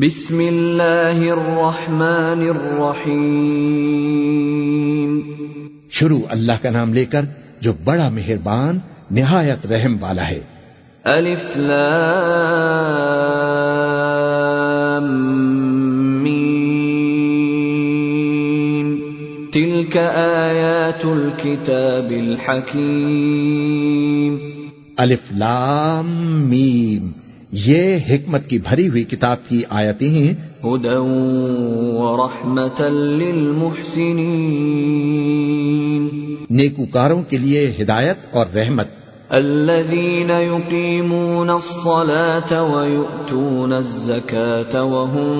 بسم اللہ الرحمن الرحیم۔ شروع اللہ کا نام لے کر جو بڑا مہربان نہایت رحم والا ہے۔ الف لام میم۔ تلك آیات الكتاب الحکیم۔ الف لام میم۔ یہ حکمت کی بھری ہوئی کتاب کی آیتیں ہیں۔ نیکوکاروں کے لیے ہدایت اور رحمت۔ الذين يقيمون الصلاة ويؤتون الزكاة وهم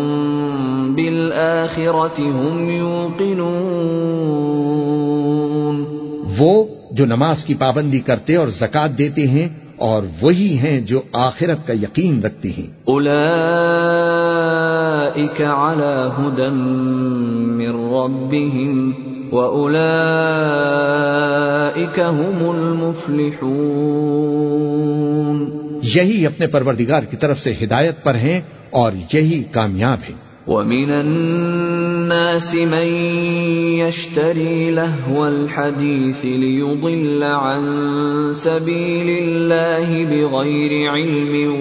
بالآخرة هم يوقنون. وہ جو نماز کی پابندی کرتے اور زکات دیتے ہیں اور وہی ہیں جو آخرت کا یقین رکھتے ہیں۔ أولئك على هدى من ربهم وأولئك هم المفلحون۔ یہی اپنے پروردگار کی طرف سے ہدایت پر ہیں اور یہی کامیاب ہیں۔ ومن الناس من يشتري لهو الحديث ليضل عن سبيل الله بغير علم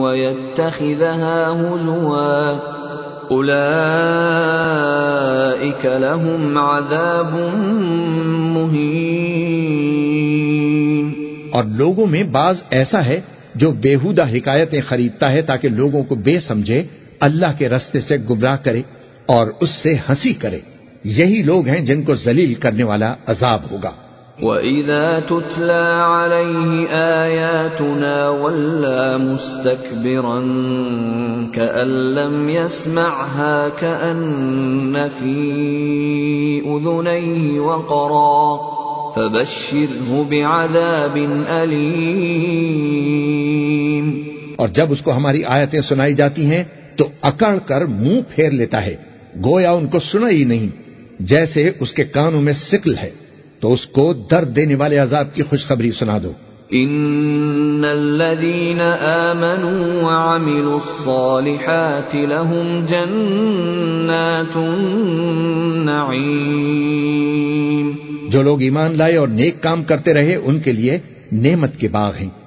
ويتخذها هزوا. أولئك لهم عذاب مهين. اور لوگوں میں بعض ایسا ہے جو بےحودہ حکایتیں خریدتا ہے تاکہ لوگوں کو بے سمجھے، اللہ کے رستے سے گمراہ کرے۔ اور اس سے ہنسی کرے۔ یہی لوگ ہیں جن کو ذلیل کرنے والا عذاب ہوگا۔ وَإِذَا تُتْلَى عَلَيْهِ آيَاتُنَا وَلَّى مُسْتَكْبِرًا كَأَن لَّمْ يَسْمَعْهَا كَأَنَّ فِي أُذُنَيْهِ وَقْرًا فَبَشِّرْهُ بِعَذَابٍ أَلِيمٍ۔ اور جب اس کو ہماری آیتیں سنائی جاتی ہیں تو اکڑ کر منہ پھیر لیتا ہے۔ گویا ان کو سنا ہی نہیں۔ جیسے اس کے کانوں میں سکل ہے تو اس کو درد دینے والے عذاب کی خوشخبری سنا دو۔ ان الذين امنوا وعملوا الصالحات لهم جنات النعيم جو لوگ ایمان لائے اور نیک کام کرتے رہے ان کے لیے نعمت کے باغ ہیں۔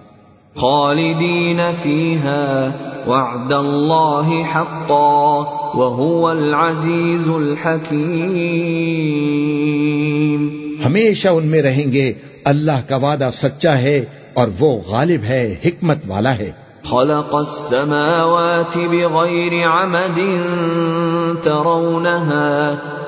خالدين فيها وعد الله حقا وهو العزيز الحكيم ہمیشہ ان میں رہیں گے اللہ کا وعدہ سچا ہے اور وہ غالب ہے حکمت والا ہے۔ خلق السماوات بغير عمد ترونها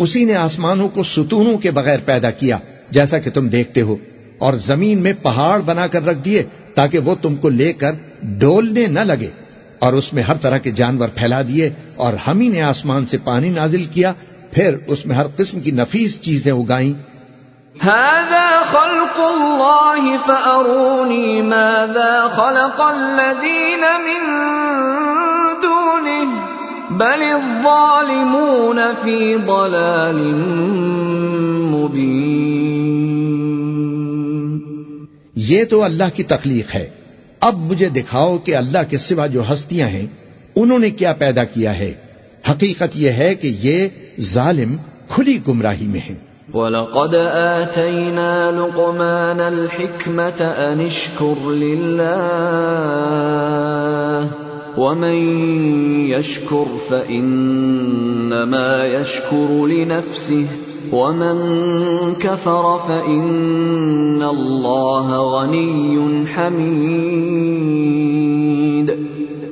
اسی نے آسمانوں کو ستونوں کے بغیر پیدا کیا، جیسا کہ تم دیکھتے ہو، اور زمین میں پہاڑ بنا کر رکھ دیے تاکہ وہ تم کو لے کر ڈولنے نہ لگے۔ اور اس میں ہر طرح کے جانور پھیلا دیے، اور ہم ہی نے آسمان سے پانی نازل کیا، پھر اس میں ہر قسم کی نفیس چیزیں اگائیں۔ خلق الله فأروني ماذا خلق الذين من دونه. بل الظالمون في ضلال مبين. یہ تو اللہ کی تخلیق ہے۔ اب مجھے دکھاؤ کہ اللہ کے سوا جو ہستیاں ہیں انہوں نے کیا پیدا کیا ہے۔ حقیقت یہ ہے کہ یہ ظالم کھلی گمراہی میں ہیں۔ وَلَقَدْ آتَيْنَا لُقْمَانَ الْحِكْمَةَ أَنِ اشْكُرْ لِلَّهِ وَمَنْ يَشْكُرْ فَإِنَّمَا يَشْكُرُ لِنَفْسِهِ وَمَنْ كَفَرَ فَإِنَّ اللَّهَ غَنِيٌّ حَمِيدٌ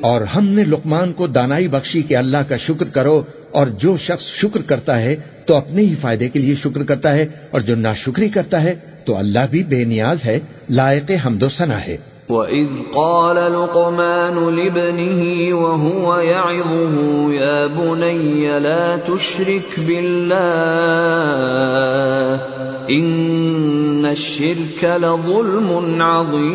اور ہم نے لقمان کو دانائی بخشی کہ اللہ کا شکر کرو اور جو شخص شکر کرتا ہے تو اپنے ہی فائدے کے لیے شکر کرتا ہے اور جو ناشکری کرتا ہے تو اللہ بھی بے نیاز ہے، لائق حمد و ثنا ہے۔ وَإِذْ قَالَ لُقْمَانُ لِابْنِهِ وَهُوَ يَعِظُهُ، يَا بُنَيَّ لَا تُشْرِكْ بِاللَّهِ، إِنَّ الشِّرْكَ لَظُلْمٌ عَظِيمٌ۔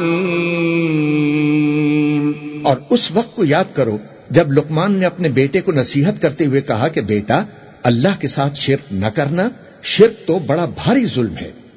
اور اس وقت کو یاد کرو، جب لقمان نے اپنے بیٹے کو نصیحت کرتے ہوئے کہا کہ بیٹا، اللہ کے ساتھ شرک نہ کرنا، شرک تو بڑا بھاری ظلم ہے۔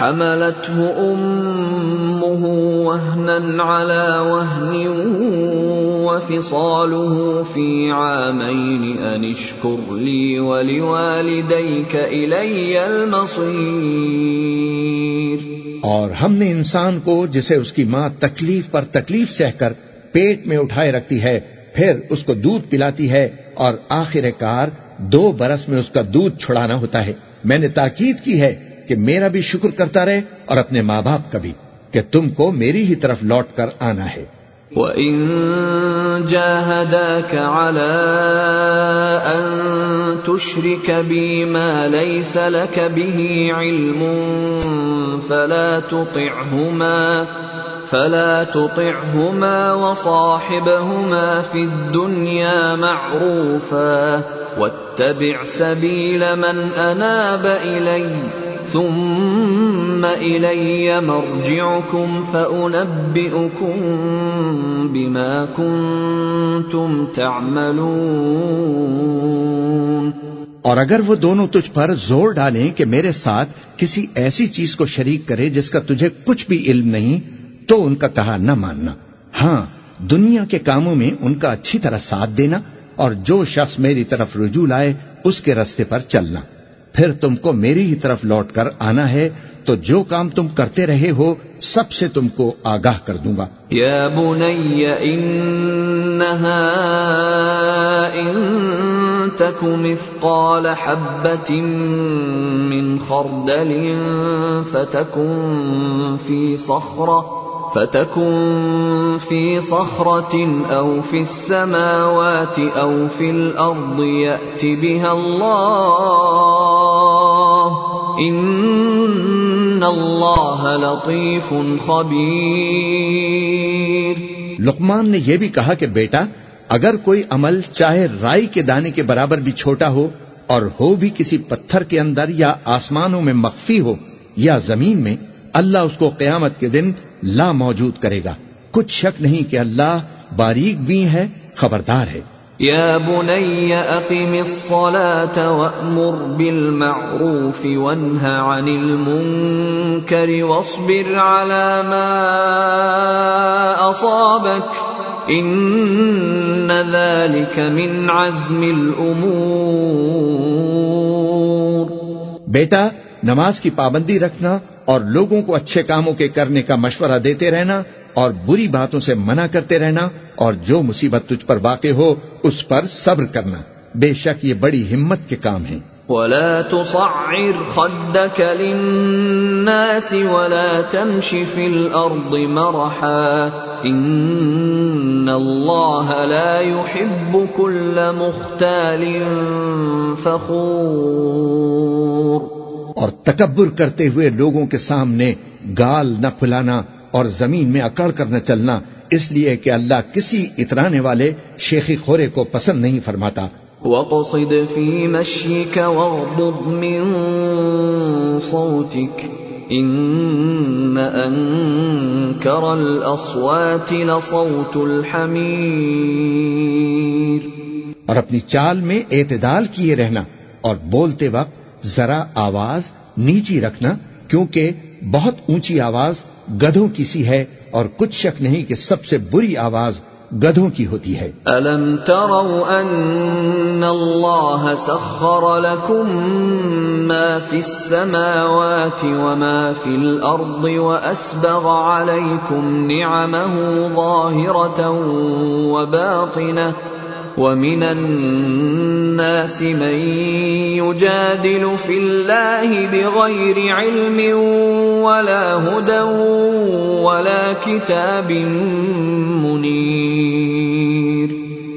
حملته أمه وهنا على وهن وفصاله في عامين أن اشكر لي ولوالديك إلي المصير. اور ہم نے انسان کو جسے اس کی ماں تکلیف پر تکلیف سہ کر پیٹ میں اٹھائے رکھتی ہے، پھر اس کو دودھ پلاتی ہے اور آخر کار دو برس میں اس کا دودھ چھڑانا ہوتا ہے۔ میں نے تاکید کی ہے کہ میرا بھی شکر کرتا رہے اور اپنے ماں باپ کا بھی کہ تم کو میری ہی طرف لوٹ کر آنا ہے۔ وَإِن جَاهَدَاكَ عَلَىٰ أَن تُشْرِكَ بِي مَا لَيْسَ لَكَ بِهِ عِلْمٌ فَلَا تُطِعْهُمَا، فلا تطعهما وصاحبهما في الدنيا معروفا، واتبع سبيل من أناب إليّ ثم إلي مرجعكم فأنبئكم بما كنتم تعملون اور اگر وہ دونوں تجھ پر زور ڈالیں کہ میرے ساتھ کسی ایسی چیز کو شریک کرے جس کا تجھے کچھ بھی علم نہیں، تو ان کا کہا نہ ماننا۔ ہاں دنیا کے کاموں میں ان کا اچھی طرح ساتھ دینا اور جو شخص میری طرف رجوع لائے، اس کے رستے پر چلنا۔ پھر تم کو میری ہی طرف لوٹ کر آنا ہے، تو جو کام تم کرتے رہے ہو، سب سے تم کو آگاہ کر دوں گا۔ یا بنی، انہا ان تک مثقال حبت من خردل فتکن فی صخرہ۔ فتكن في صخرة أو في السماوات أو في الأرض يأت بها الله إن الله لطيف خبير لقمان نے یہ بھی کہا کہ بیٹا، اگر کوئی عمل چاہے رائی کے دانے کے برابر بھی چھوٹا ہو اور ہو بھی کسی پتھر کے اندر یا آسمانوں میں مخفی ہو یا زمین میں اللہ اس کو قیامت کے دن لا موجود کرے گا۔ کچھ شک نہیں کہ اللہ باریک بھی ہے خبردار ہے۔ یا بنی اقم الصلاة وأمر بالمعروف وانهى عن المنكر واصبر على ما أصابك إن ذلك من عزم الأمور بیٹا نماز کی پابندی رکھنا اور لوگوں کو اچھے کاموں کے کرنے کا مشورہ دیتے رہنا اور بری باتوں سے منع کرتے رہنا اور جو مصیبت تجھ پر واقع ہو، اس پر صبر کرنا۔ بے شک یہ بڑی ہمت کے کام ہیں۔ ولا تصعر خدك للناس ولا تمش في الأرض مرحا إن الله لا يحب كل مختال فخور اور تکبر کرتے ہوئے لوگوں کے سامنے گال نہ پھلانا اور زمین میں اکڑ کر نہ چلنا اس لیے کہ اللہ کسی اترانے والے شیخی خورے کو پسند نہیں فرماتا۔ وَقْصِدْ مَشْيِكَ وَغْضُضْ مِن صَوْتِكَ إِنَّ أَنكَرَ الْأَصْوَاتِ لَصَوْتُ الْحَمِيرِ۔ اور اپنی چال میں اعتدال کیے رہنا اور بولتے وقت ذرا آواز نیچی رکھنا، کیونکہ بہت اونچی آواز گدھوں کی سی ہے اور کچھ شک نہیں کہ سب سے بری آواز گدھوں کی ہوتی ہے۔ الم تروا ان اللہ سخر لكم ما في السماوات وما في الارض واسبغ عليكم نعمه ظاهرة وباطنة ومن الناس الناس من يجادل في الله بغير علم ولا هدى ولا كتاب منير.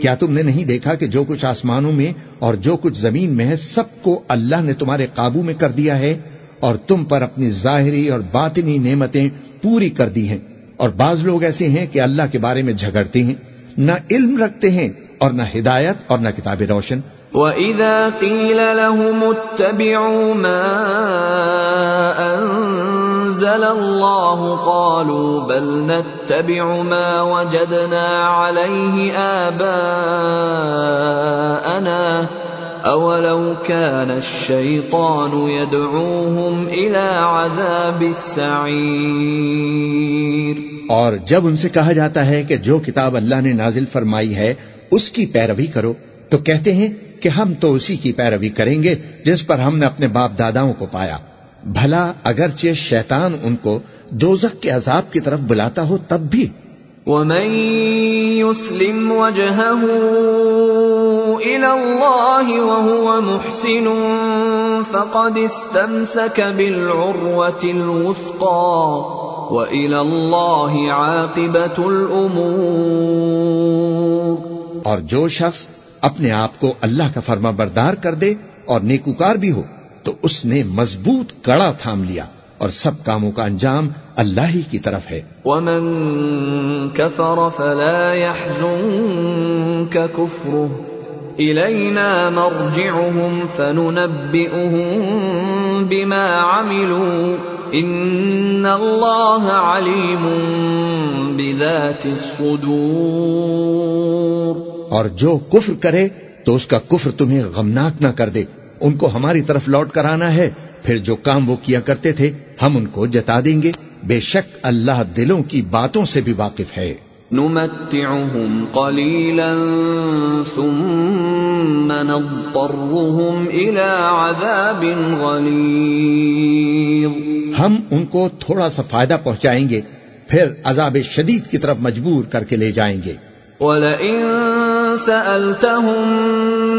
کیا تم نے نہیں دیکھا کہ جو کچھ آسمانوں میں اور جو کچھ زمین میں ہے سب کو اللہ نے تمہارے قابو میں کر دیا ہے اور تم پر اپنی ظاہری اور باطنی نعمتیں پوری کر دی ہیں اور بعض لوگ ایسے ہیں کہ اللہ کے بارے میں جھگڑتے ہیں، نہ علم رکھتے ہیں اور نہ ہدایت اور نہ کتاب روشن۔ وَإِذَا قِيلَ لَهُمُ اتَّبِعُوا مَا أَنزَلَ اللَّهُ قَالُوا بَلْ نَتَّبِعُ مَا وَجَدْنَا عَلَيْهِ آبَاءَنَا أَوَلَوْ كَانَ الشَّيْطَانُ يَدْعُوهُمْ إِلَى عَذَابِ السَّعِيرِ اور جب ان سے کہا جاتا ہے کہ جو کتاب اللہ نے نازل فرمائی ہے، اس کی پیروی کرو، تو کہتے ہیں کہ ہم تو اسی کی پیروی کریں گے جس پر ہم نے اپنے باپ داداؤں کو پایا۔ بھلا اگرچہ شیطان ان کو دوزخ کے عذاب کی طرف بلاتا ہو تب بھی۔ ومن يسلم وجهه إلى الله وهو محسن فقد استمسك بالعروة الوثقى وإلى الله عاقبة الأمور۔ اور جو شخص اپنے آپ کو اللہ کا فرما بردار کر دے اور نیکوکار بھی ہو، تو اس نے مضبوط کڑا تھام لیا اور سب کاموں کا انجام اللہ ہی کی طرف ہے۔ ومن كفر فلا يحزنك كفره، إلينا مرجعهم فننبئهم بما عملوا، إن الله عليم بذات الصدور۔ اور جو کفر کرے تو اس کا کفر تمہیں غمناک نہ کر دے۔ ان کو ہماری طرف لوٹ کر آنا ہے۔ پھر جو کام وہ کیا کرتے تھے ہم ان کو جتا دیں گے۔ بے شک اللہ دلوں کی باتوں سے بھی واقف ہے۔ نمتعهم قليلا ثم نضطرهم إلى عذاب غليظ ہم ان کو تھوڑا سا فائدہ پہنچائیں گے پھر عذاب شدید کی طرف مجبور کر کے لے جائیں گے۔ وَلَئِن سَأَلْتَهُم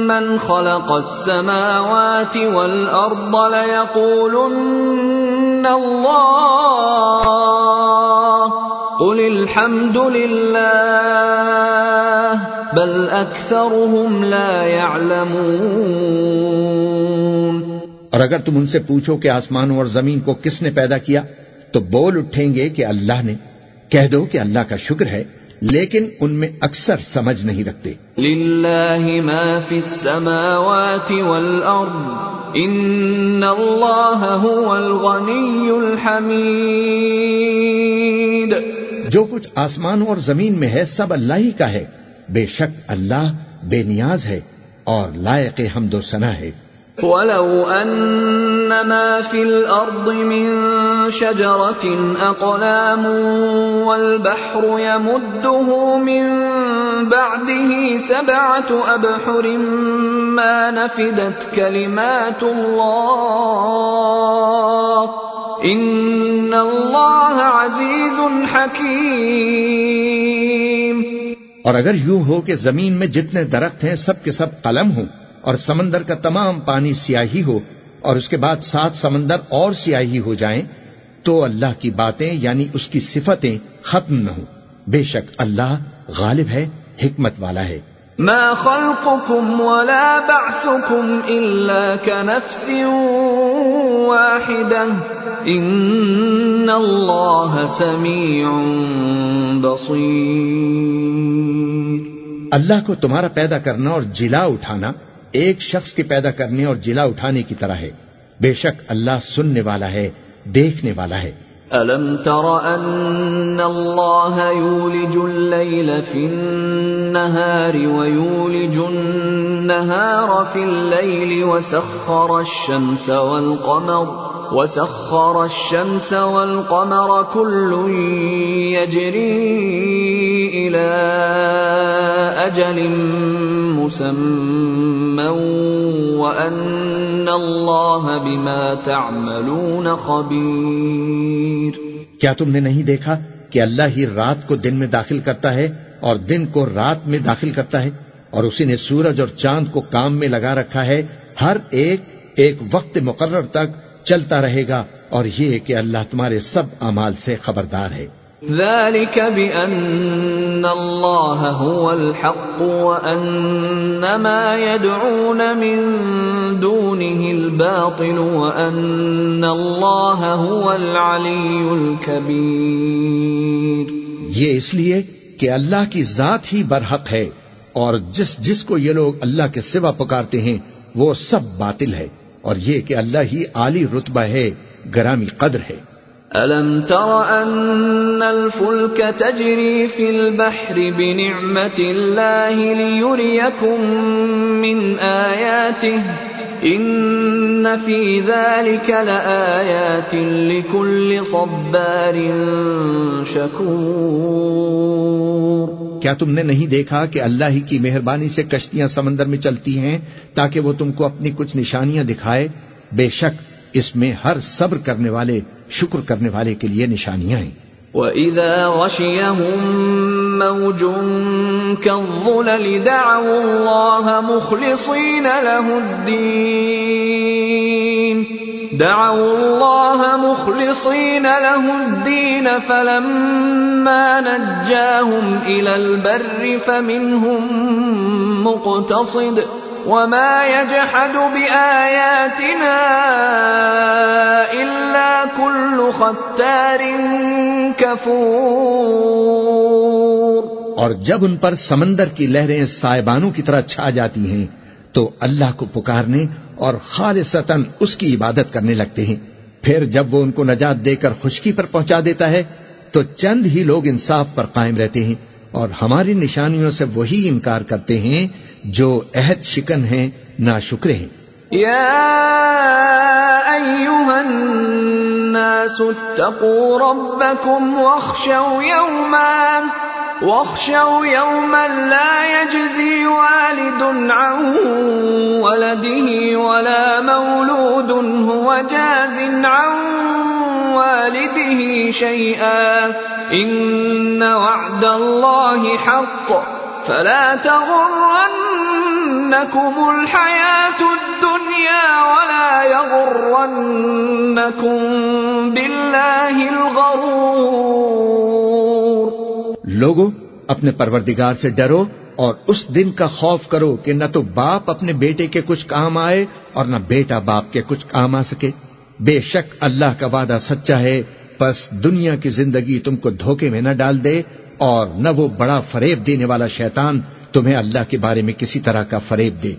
مَّنْ خَلَقَ السَّمَاوَاتِ وَالْأَرْضَ لَيَقُولُنَّ اللَّهُ قُلِ الْحَمْدُ لِلَّهِ بَلْ أَكْثَرُهُمْ لَا يَعْلَمُونَ اور اگر تم ان سے پوچھو کہ آسمانوں اور زمین کو کس نے پیدا کیا، تو بول اٹھیں گے کہ اللہ نے، کہہ دو کہ اللہ کا شکر ہے۔ لیکن ان میں اکثر سمجھ نہیں رکھتے۔ للہ ما فی السماوات والارض ان اللہ هو الغنی الحمید جو کچھ آسمانوں اور زمین میں ہے سب اللہ ہی کا ہے۔ بے شک اللہ بے نیاز ہے اور لائق حمد و ثنا ہے۔ ولو أن ما في الأرض من شجرة أقلام والبحر يمده من بعده سبعة أبحر ما نفدت كلمات الله إن الله عزيز حكيم اور اگر یوں ہو کہ زمین میں جتنے درخت ہیں، سب کے سب قلم ہوں اور سمندر کا تمام پانی سیاہی ہو اور اس کے بعد سات سمندر اور سیاہی ہو جائیں تو اللہ کی باتیں یعنی اس کی صفتیں ختم نہ ہوں۔ بے شک اللہ غالب ہے حکمت والا ہے۔ ما خلقكم ولا بعثكم إلا كنفس واحدة إن الله سميع بصير۔ اللہ کو تمہارا پیدا کرنا اور جلا اٹھانا ایک شخص کے پیدا کرنے اور جلا اٹھانے کی طرح ہے۔ بے شک اللہ سننے والا ہے، دیکھنے والا ہے۔ ألم تر أن الله يولج الليل في النهار ويولج النهار في الليل وسخر الشمس والقمر، وسخر الشمس والقمر كل يجري إلى أجل مسمى وأن الله بما تعملون خبير۔ کیا تم نے نہیں دیکھا کہ اللہ ہی رات کو دن میں داخل کرتا ہے اور دن کو رات میں داخل کرتا ہے اور اسی نے سورج اور چاند کو کام میں لگا رکھا ہے، ہر ایک ایک وقت مقرر تک چلتا رہے گا اور یہ کہ اللہ تمہارے سب اعمال سے خبردار ہے۔ ذلك بأن الله هو الحق وأن ما يدعون من دونه الباطل وأن الله هو العلي الكبير. یہ اس لیے کہ اللہ کی ذات ہی برحق ہے اور جس جس کو یہ لوگ اللہ کے سوا پکارتے ہیں، وہ سب باطل ہے اور یہ کہ اللہ ہی عالی رتبہ ہے، گرامی قدر ہے۔ ألم تر أن الفلك تجري في البحر بنعمة الله ليريكم من آياته إن في ذلك لآيات لكل صبار شكور کیا تم نے نہیں دیکھا کہ اللہ ہی کی مہربانی سے کشتیاں سمندر میں چلتی ہیں تاکہ وہ تم کو اپنی کچھ نشانیاں دکھائے؟ بے شک اس میں ہر صبر کرنے والے شکر کرنے والے کے لیے نشانیاں ہیں۔ وَإِذَا غَشِيَهُم مَّوْجٌ كَالظُّلَلِ دَعَوُا اللَّهَ مُخْلِصِينَ لَهُ الدِّينَ دعوا الله مخلصين له الدين فلما نجاهم إلى البر فمنهم مقتصد وما يجحد بآياتنا إلا كل ختار كفور اور جب ان پر سمندر کی لہریں سائبانوں کی طرح چھا جاتی ہیں، تو اللہ کو پکارنے اور خالصتاً اس کی عبادت کرنے لگتے ہیں۔ پھر جب وہ ان کو نجات دے کر خشکی پر پہنچا دیتا ہے، تو چند ہی لوگ انصاف پر قائم رہتے ہیں۔ اور ہماری نشانیوں سے وہی انکار کرتے ہیں جو عہد شکن ہیں نا شکرے ہیں۔ يا أيها الناس، اتقوا ربكم واخشوا يوما واخشوا يوما لا يجزي والد عن ولده ولا مولود هو جاز عن والده شيئا إن وعد الله حق. فلا تغرنكم الحياة الدنيا ولا يغرنكم بالله الغرور. لوگو، اپنے پروردگار سے ڈرو اور اس دن کا خوف کرو کہ نہ تو باپ اپنے بیٹے کے کچھ کام آئے اور نہ بیٹا باپ کے کچھ کام آ سکے۔ بے شک اللہ کا وعدہ سچا ہے بس دنیا کی زندگی تم کو دھوکے میں نہ ڈال دے اور نہ وہ بڑا فریب دینے والا شیطان تمہیں اللہ کے بارے میں کسی طرح کا فریب دے۔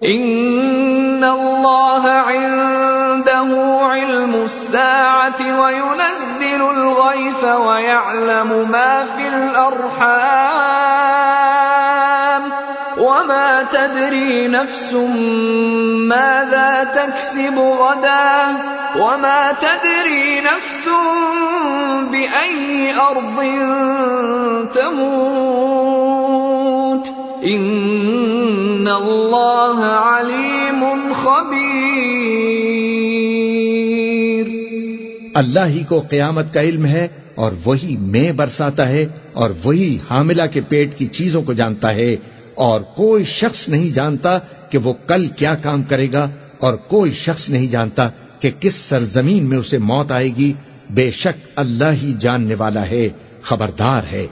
ان اللہ عنده علم الساعة وينزل الغيث ويعلم ما في الأرحام وما تدري نفس ماذا تكسب غدا وما تدري نفس أرض تموت. إن الله عليم خبير. اللہ ہی کو قیامت کا علم ہے اور وہی میں برساتا ہے اور وہی حاملہ کے پیٹ کی چیزوں کو جانتا ہے اور کوئی شخص نہیں جانتا کہ وہ کل کیا کام کرے گا اور کوئی شخص نہیں جانتا کہ کس سرزمین میں اسے موت آئے گی بے شک اللہ ہی جاننے والا ہے خبردار ہے۔